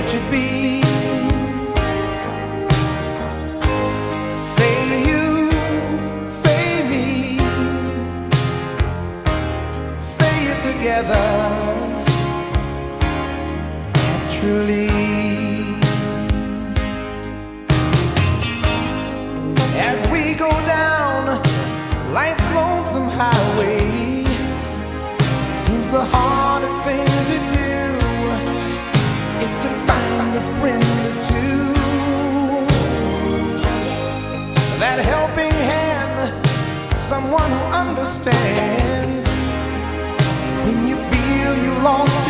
It should be. Say you, say me, say it together naturally. As we go down life's lonesome highway, seems the hardest understands. When you feel you lost